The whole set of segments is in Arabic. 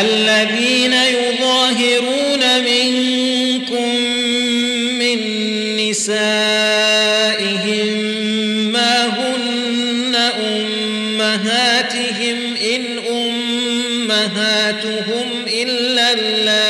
الذين يظاهرون منكم من نسائهم ما هن أمهاتهم إن أمهاتهم إلا الله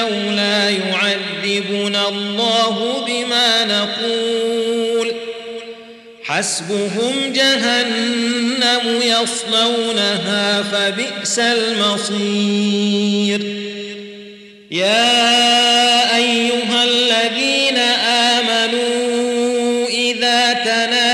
لولا يعذبنا الله بما نقول. حسبهم جهنم يصلونها فبئس المصير. يا أيها الذين آمنوا إذا تنادوا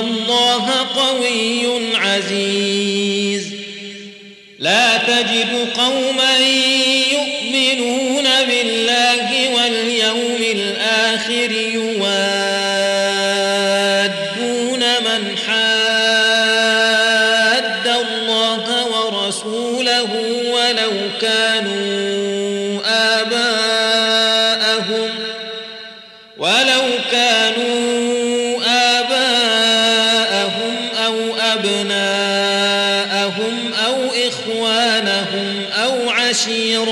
الله قوي عزيز. لا تجد قوما يؤمنون بالله واليوم الآخر يوادون من حاد الله ورسوله ولو كانوا آباءهم ولو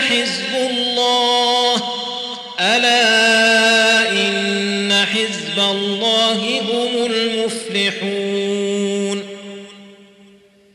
حزب الله. ألا